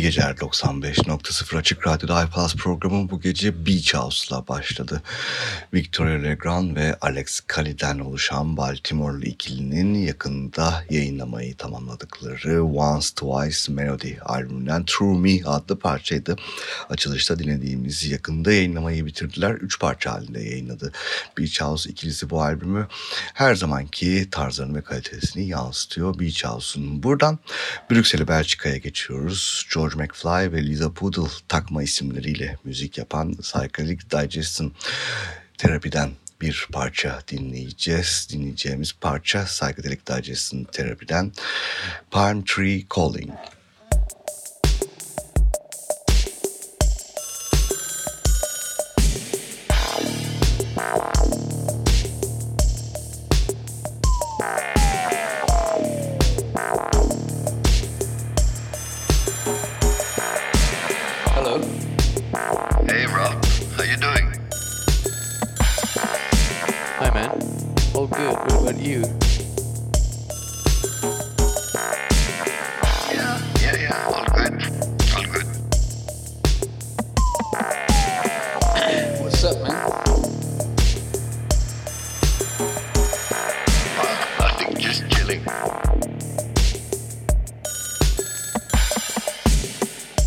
İyi geceler 95.0 Açık Radyo'da iPlus programı bu gece Beach House'la başladı. Victoria Legrand ve Alex Kali'den oluşan Baltimore'lu ikilinin yakında yayınlamayı tamamladıkları Once Twice Melody albümünden True Me adlı parçaydı. Açılışta dinlediğimiz yakında yayınlamayı bitirdiler. Üç parça halinde yayınladı. Beach House ikilisi bu albümü her zamanki tarzlarını ve kalitesini yansıtıyor Beach House'un. Buradan Brüksel'e Belçika'ya geçiyoruz. George McFly ve Lisa Poodle takma isimleriyle müzik yapan Psychedelic Digest'ın terapiden bir parça dinleyeceğiz. Dinleyeceğimiz parça Psychedelic Digest'ın terapiden Palm Tree Calling. All good. What about you? Yeah, yeah, yeah, all good, all good. What's up, man? Nothing, just chilling.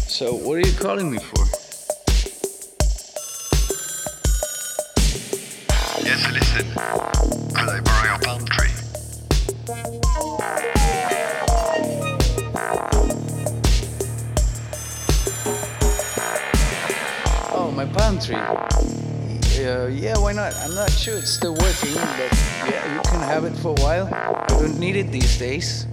So, what are you calling me for? Ace.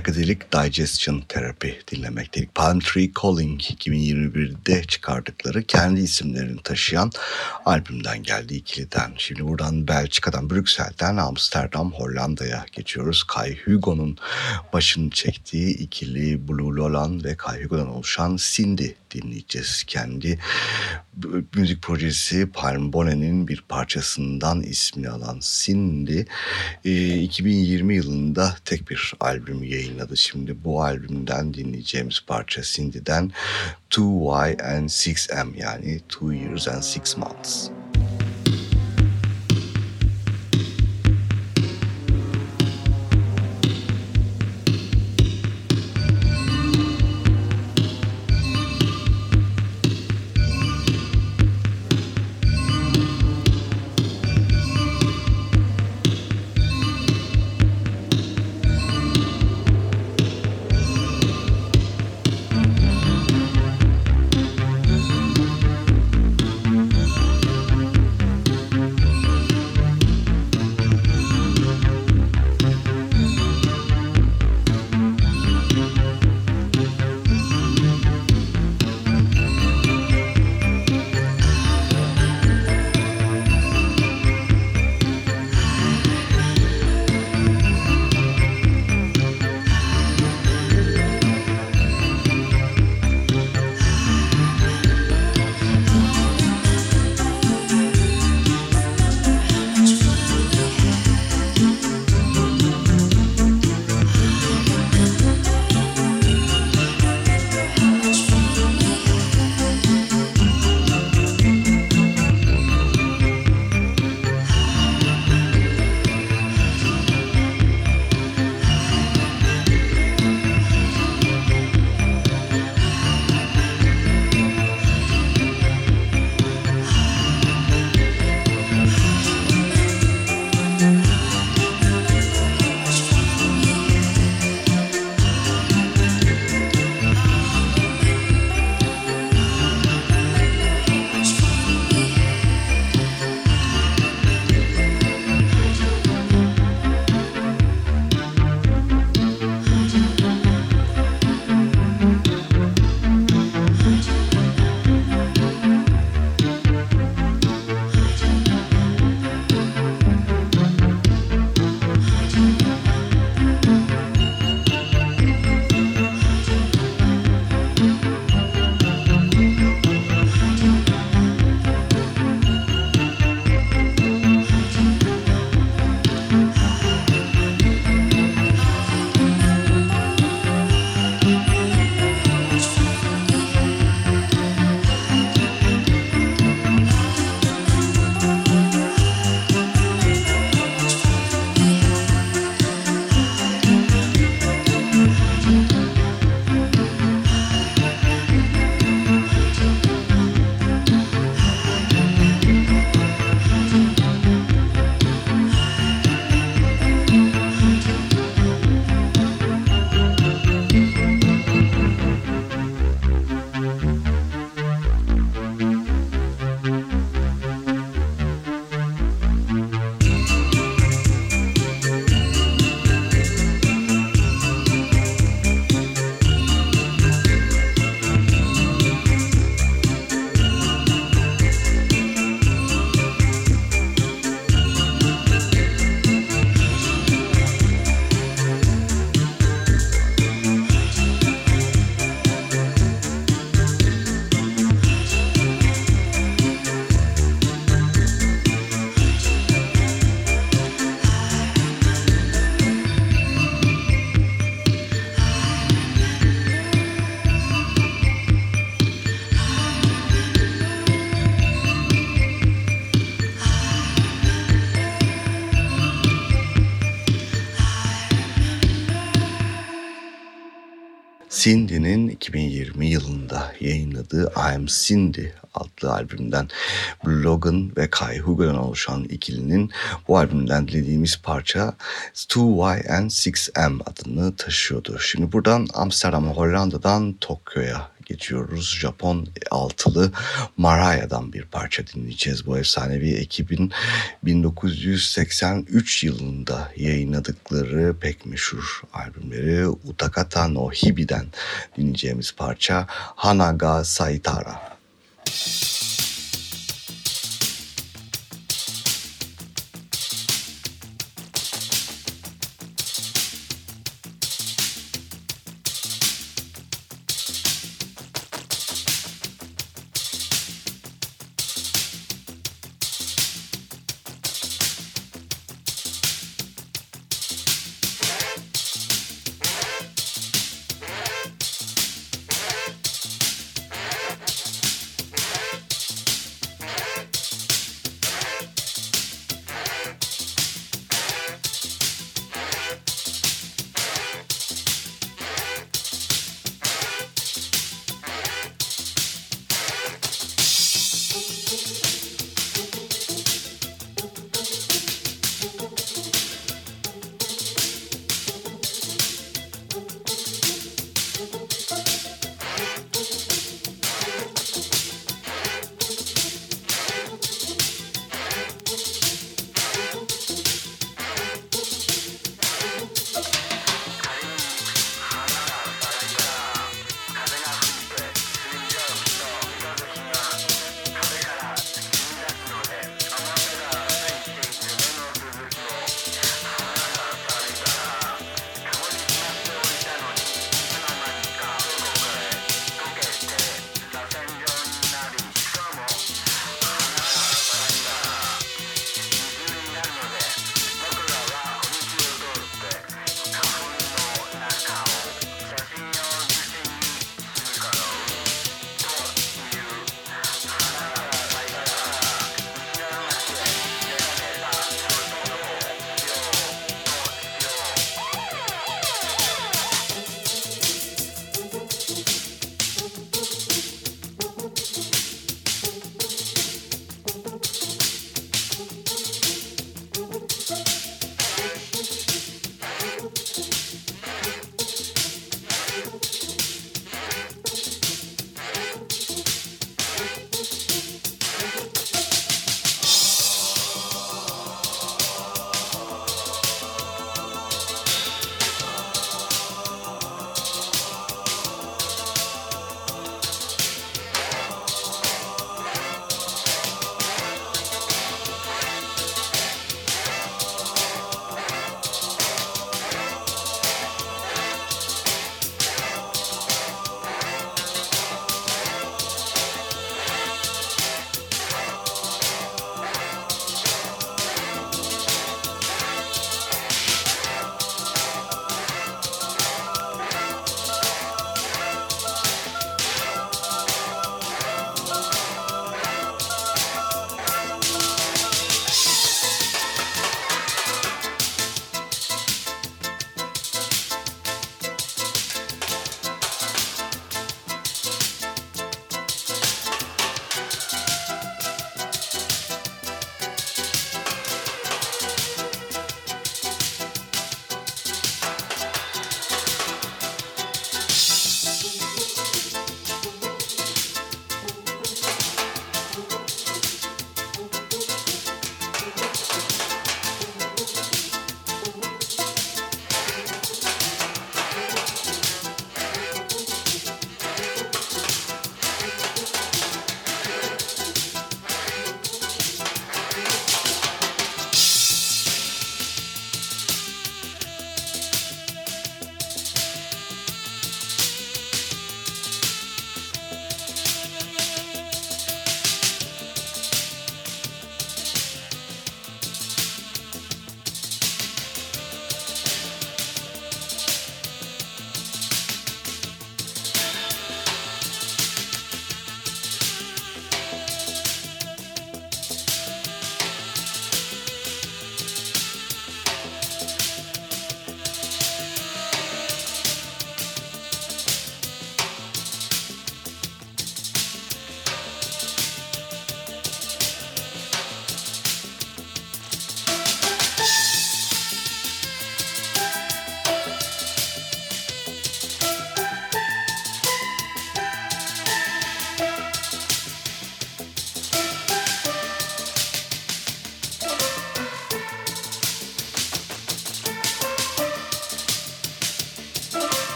Psychedelic Digestion Therapy dinlemekteydik. Palm Tree Calling 2021'de çıkardıkları kendi isimlerini taşıyan albümden geldi ikiliden. Şimdi buradan Belçika'dan, Brüksel'den Amsterdam, Hollanda'ya geçiyoruz. Kai Hugo'nun başını çektiği ikili Blue Lolan ve Kai Hugo'dan oluşan Cindy dinleyeceğiz. Kendi müzik projesi Palm Bonet'in bir parçasından ismini alan Cindy 2020 yılında tek bir albüm yayınladı. Şimdi bu albümden dinleyeceğimiz parça Cindy'den 2Y and 6M yani 2 Years and 6 Months. Cindy'nin 2020 yılında yayınladığı I'm Cindy adlı albümden Logan ve Kai Hugo'dan oluşan ikilinin bu albümden dinlediğimiz parça 2Y and 6M adını taşıyordu. Şimdi buradan Amsterdam'a Hollanda'dan Tokyo'ya geçiyoruz. Japon altılı Maraya'dan bir parça dinleyeceğiz. Bu efsanevi ekibin 1983 yılında yayınladıkları pek meşhur albümleri Utakata no Hibi'den dinleyeceğimiz parça Hanaga Saitara. Maraya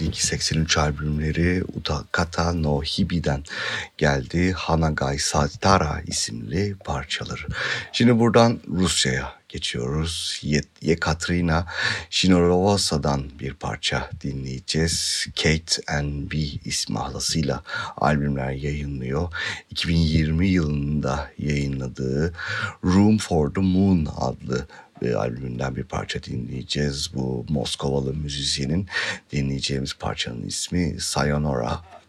dinlemekteydik. 83 albümleri Utakata no Hibi'den geldi. Hanagai Satara isimli parçaları. Şimdi buradan Rusya'ya geçiyoruz. Yekaterina Shinorovasa'dan bir parça dinleyeceğiz. Kate and B ismi halasıyla albümler yayınlıyor. 2020 yılında yayınladığı Room for the Moon adlı bir albümünden bir parça dinleyeceğiz. Bu Moskovalı müzisyenin dinleyeceğimiz parçanın ismi Sayonara.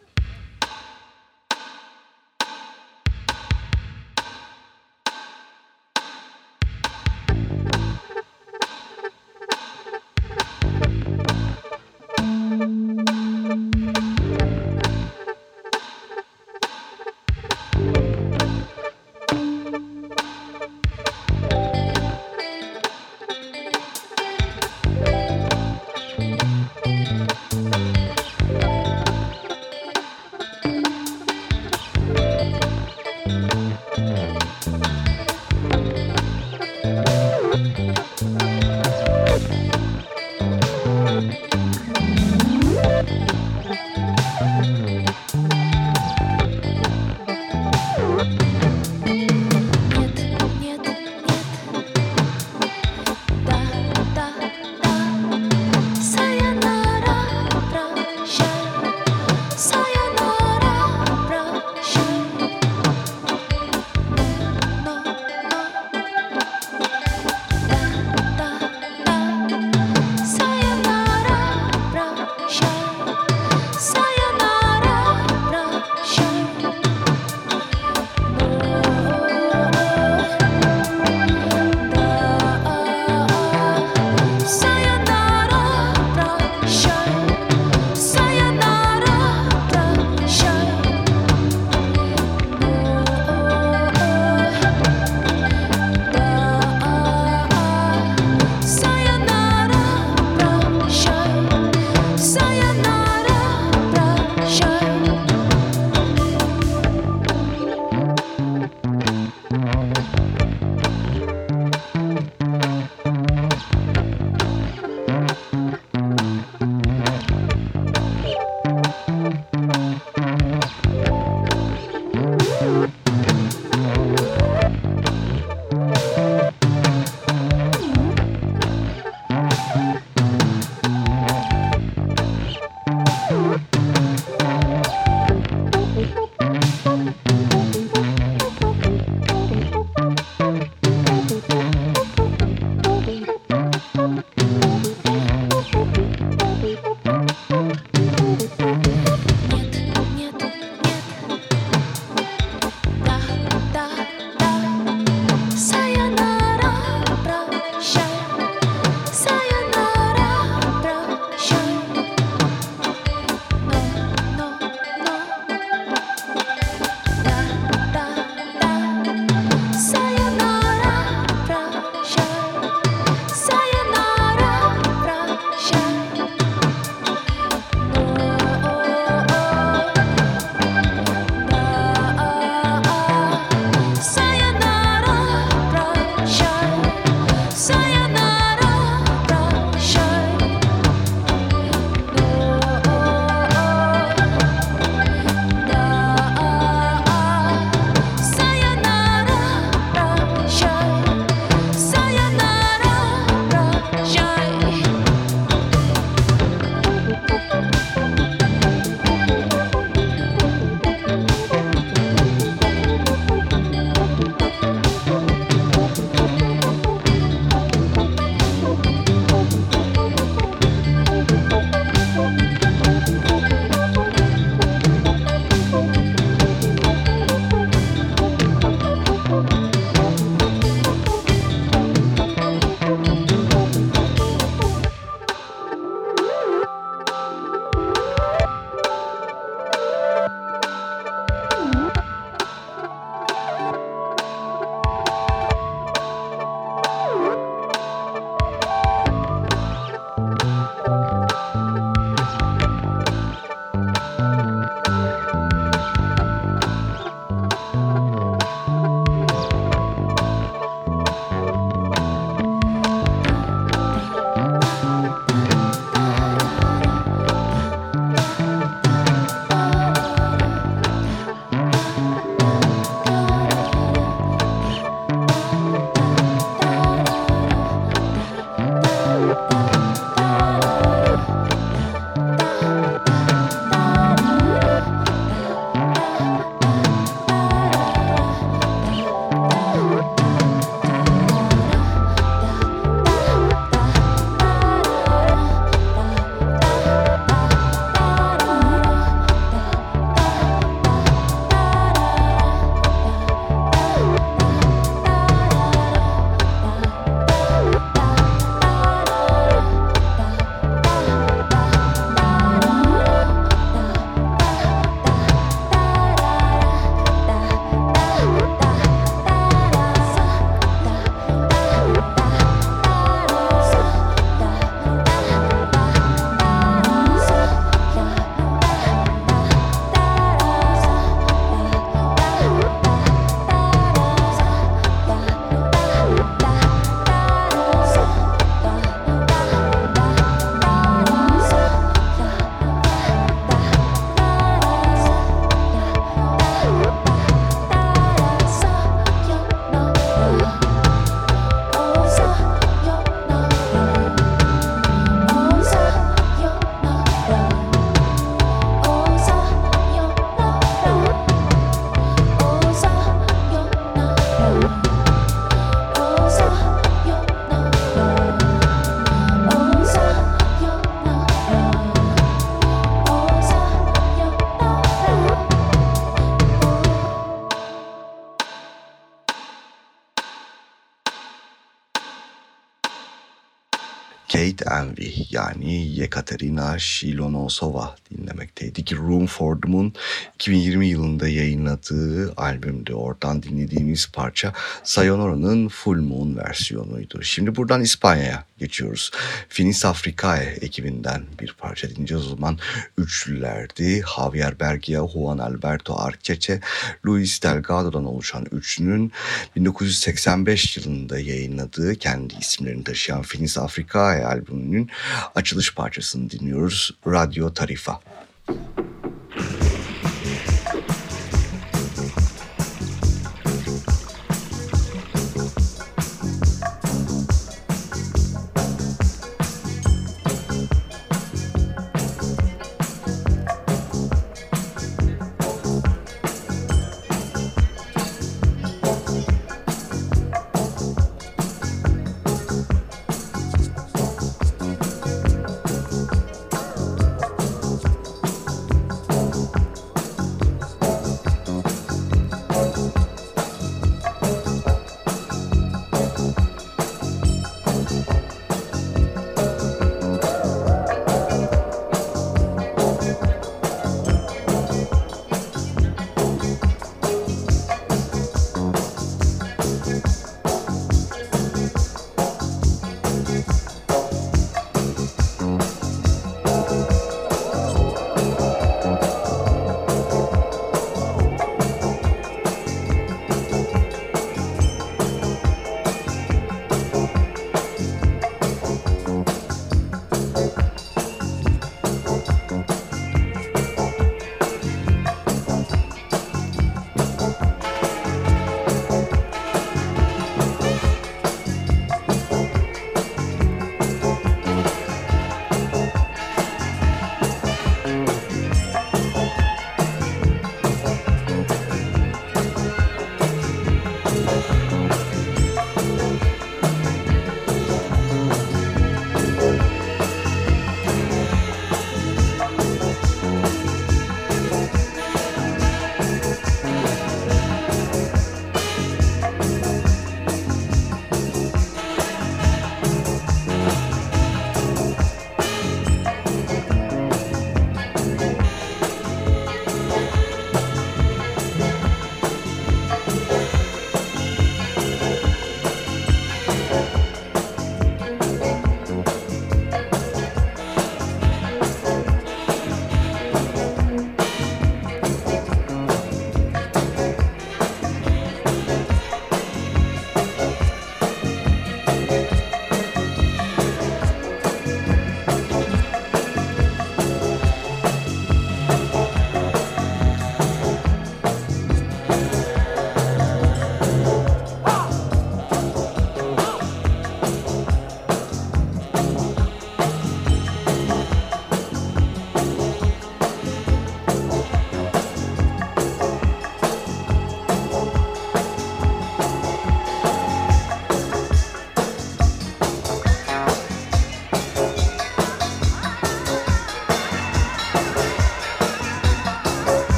Kate Envy yani Yekaterina Shilonosova dinlemekteydik. Room for Doom'un 2020 yılında yayınladığı albümde oradan dinlediğimiz parça Sayonora'nın Full Moon versiyonuydu. Şimdi buradan İspanya'ya geçiyoruz. Finis Africae ekibinden bir parça dinleyeceğiz o zaman. Üçlülerdi. Javier Bergia, Juan Alberto Arceche, Luis Delgado'dan oluşan üçlünün 1985 yılında yayınladığı kendi isimlerini taşıyan Finis Africae albümünün açılış parçasını dinliyoruz. Radio Tarifa.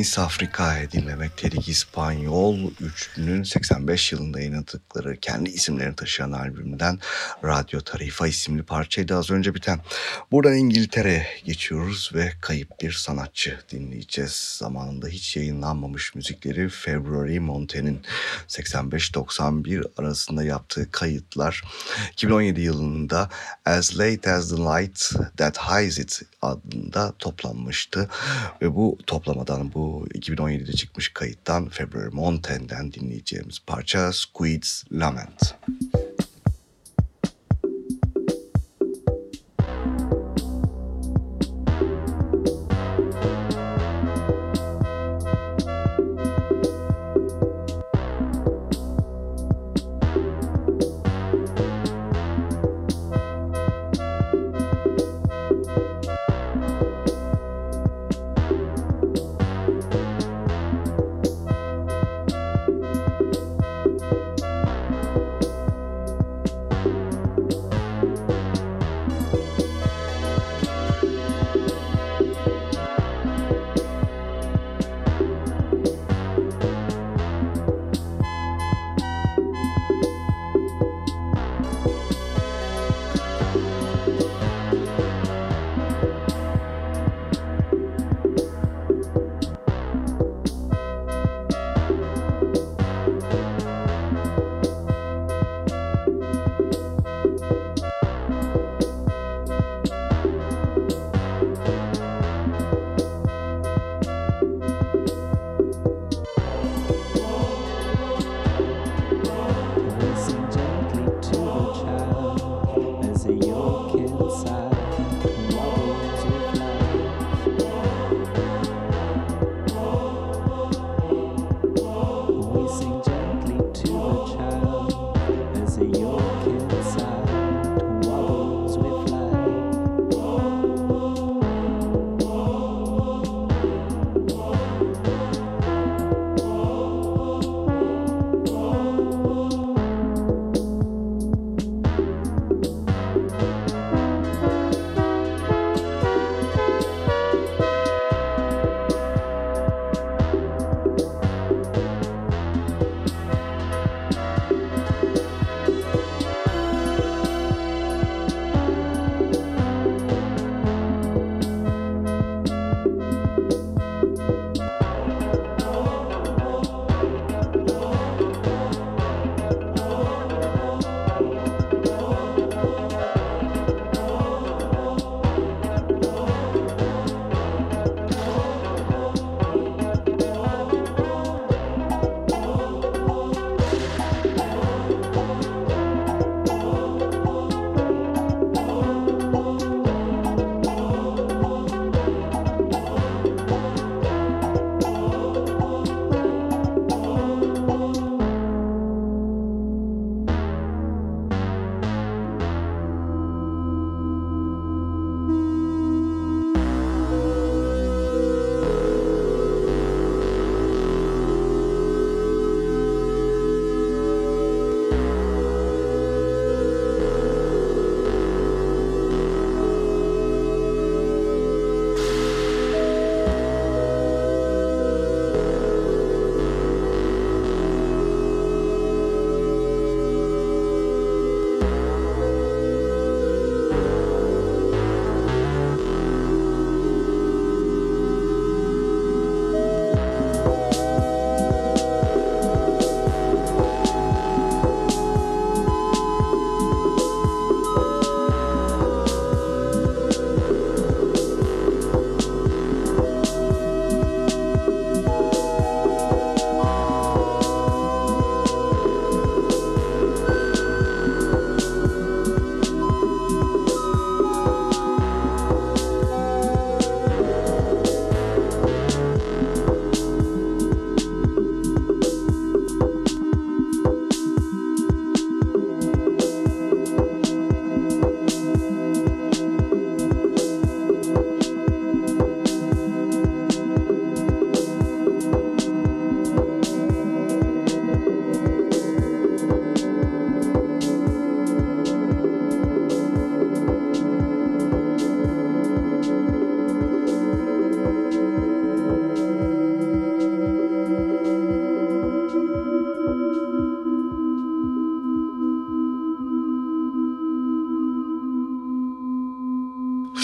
Miss Africa'yı dinlemekteydik. İspanyol üçlünün 85 yılında yayınladıkları kendi isimlerini taşıyan albümden Radyo Tarifa isimli parçaydı az önce biten. Buradan İngiltere'ye geçiyoruz ve kayıp bir sanatçı dinleyeceğiz. Zamanında hiç yayınlanmamış müzikleri February Monte'nin 85-91 arasında yaptığı kayıtlar 2017 yılında As Late As The Light That Hides It adında toplanmıştı. Ve bu toplamadan bu 2017'de çıkmış kayıttan February Montaigne'den dinleyeceğimiz parça Squid's Lament.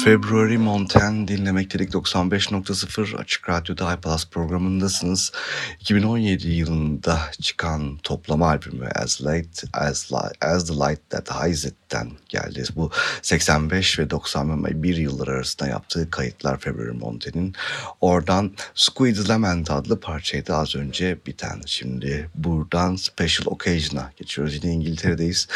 February Mountain dinlemektedik 95.0 Açık Radyo'da iPlus programındasınız. 2017 yılında çıkan toplama albümü As Late As, Light, As the Light That Hides It'ten geldi. Bu 85 ve 91 yıllar arasında yaptığı kayıtlar February Montaigne'in. Oradan Squid Lament adlı parçaydı az önce biten. Şimdi buradan Special Occasion'a geçiyoruz. Yine İngiltere'deyiz.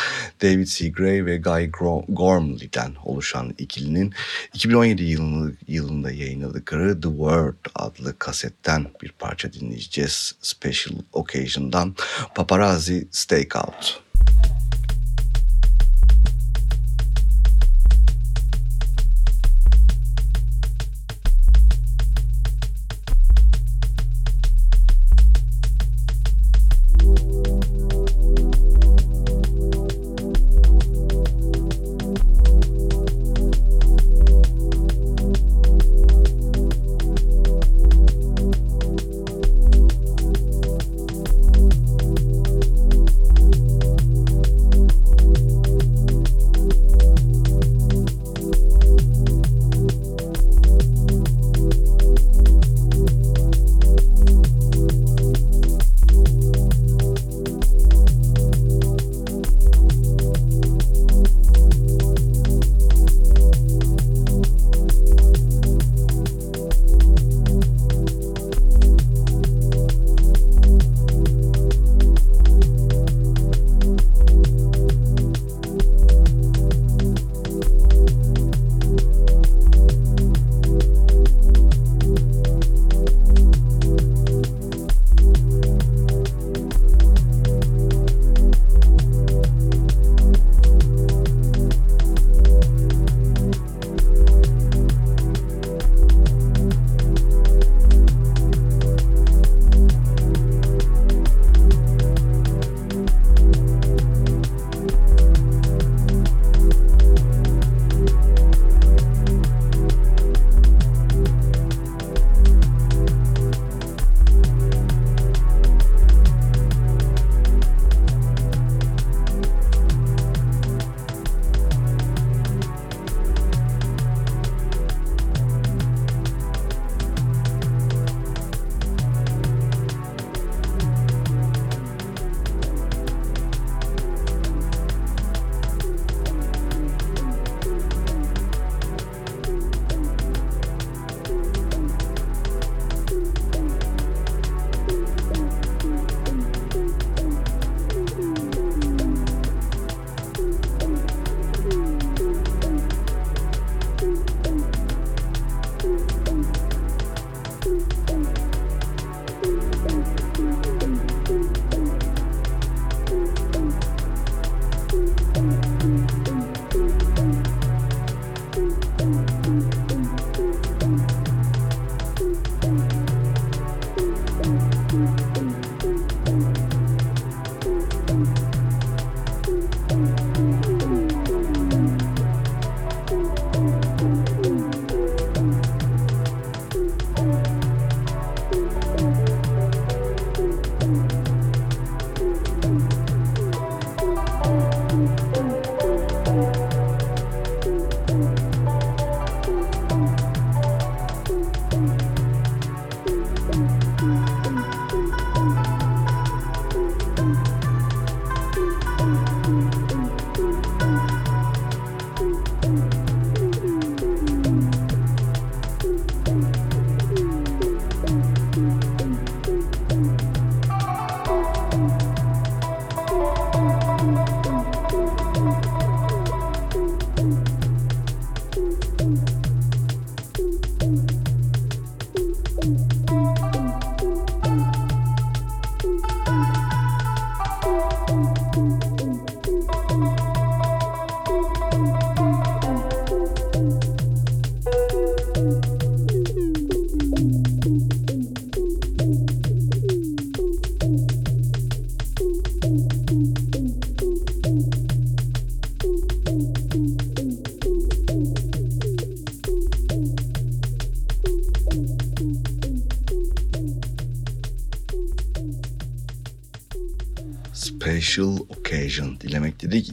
David Seagrave ve Guy Gormley'den oluşan ikilinin 2017 yılını, yılında yayınladıkları The Word adlı kasetten bir parça dinleyeceğiz. Special Occasion'dan Paparazzi Stakeout.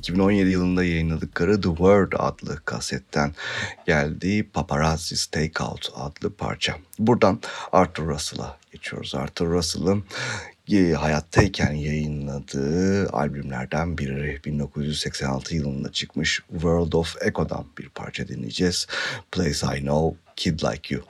2017 yılında yayınladıkları The Word adlı kasetten geldi Paparazzi Stakeout adlı parça. Buradan Arthur Russell'a geçiyoruz. Arthur Russell'ın e, hayattayken yayınladığı albümlerden biri 1986 yılında çıkmış World of Echo'dan bir parça dinleyeceğiz. Place I Know, Kid Like You.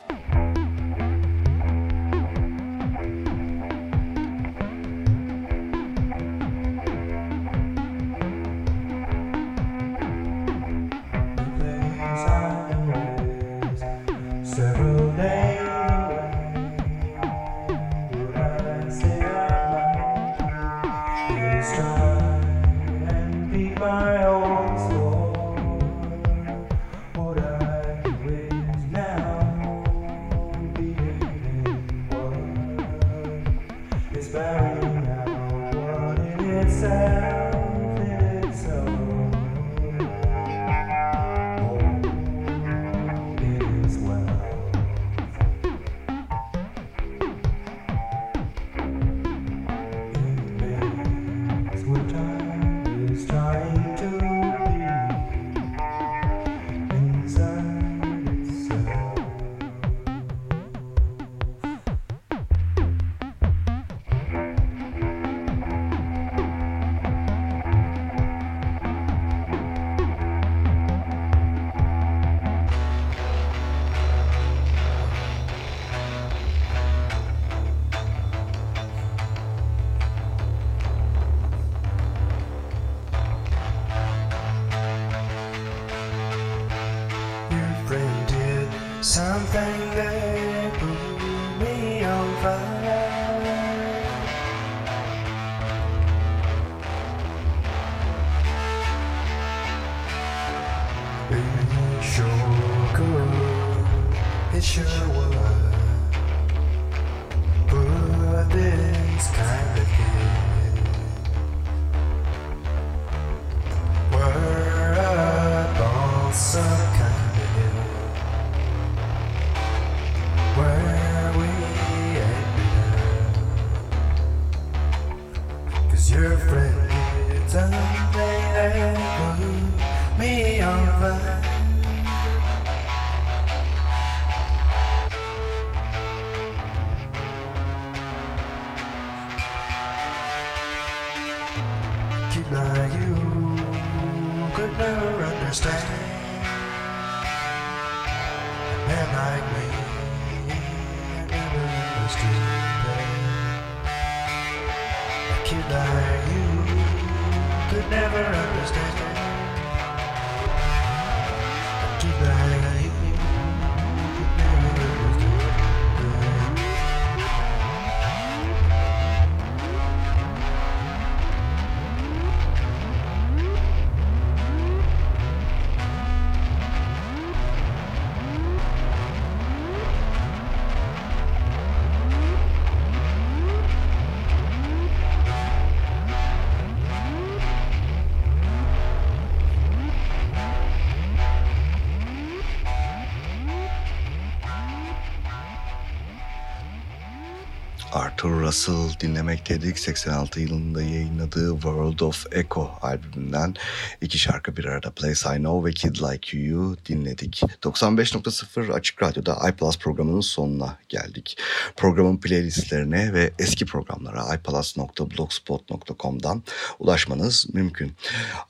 Russell dinlemekteydik. 86 yılında yayınladığı World of Echo albümünden iki şarkı bir arada Place I Know ve Kid Like You'yu dinledik. 95.0 Açık Radyo'da iPlus programının sonuna geldik. Programın playlistlerine ve eski programlara iPlus.blogspot.com'dan ulaşmanız mümkün.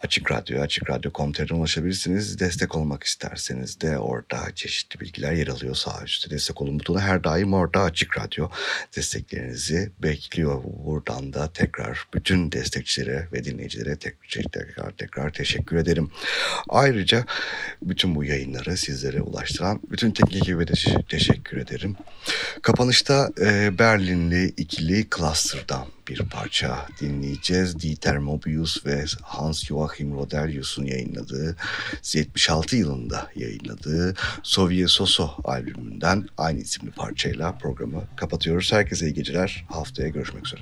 Açık Radyo, Açık Radyo.com.tr'den ulaşabilirsiniz. Destek olmak isterseniz de orada çeşitli bilgiler yer alıyor sağ üstte. Destek olun butonu her daim orada Açık Radyo. Desteklerinizi bekliyor. Buradan da tekrar bütün destekçilere ve dinleyicilere tekrar tekrar, teşekkür ederim. Ayrıca bütün bu yayınları sizlere ulaştıran bütün teknik ekibe de teşekkür ederim. Kapanışta e, Berlinli ikili Cluster'dan bir parça dinleyeceğiz. Dieter Mobius ve Hans Joachim Rodelius'un yayınladığı 76 yılında yayınladığı Soviet Soso albümünden aynı isimli parçayla programı kapatıyoruz. Herkese iyi geceler. Haftaya görüşmek üzere.